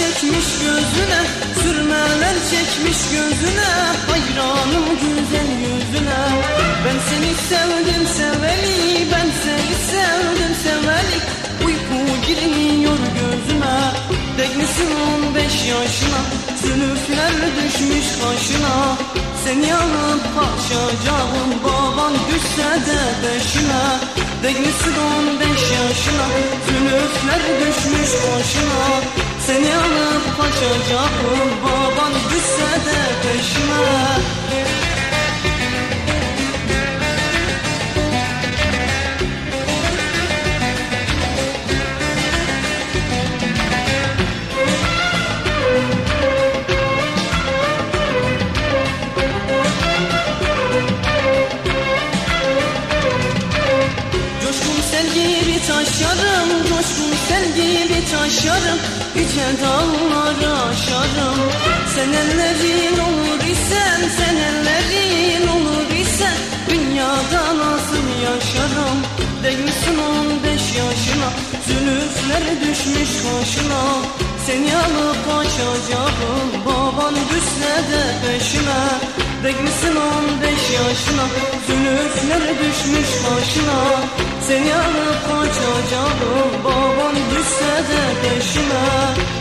çekmiş gözüne Sürmeler çekmiş gözüne Hayranım güzel yüzüne. Ben seni sevdim seveli Ben seni sevdim seveli. Uyku girmiyor gözüme Teknesin on beş yaşına? Sülüfler düşmüş kaşına Seni alıp kaçacağım. Baban düşse de peşime Teknesin on beş yaşına? Sülüfler düşmüş kaşına seni alıp kaçacağım. Baban sel gibi taşarım Coşkun sel gibi taşarım. Yüce dağları aşarım. Sen ellerin olur isen Sen ellerin olur isen. Dünyada nasıl yaşarım? Değilsin on beş yaşına. Zülüfler düşmüş kaşına Seni alıp kaçacağım Baban düşse de peşime. Değilsin on beş yaşına Zülüfler düşmüş başına. Seni alıp kaçacağım Baban düşse de peşime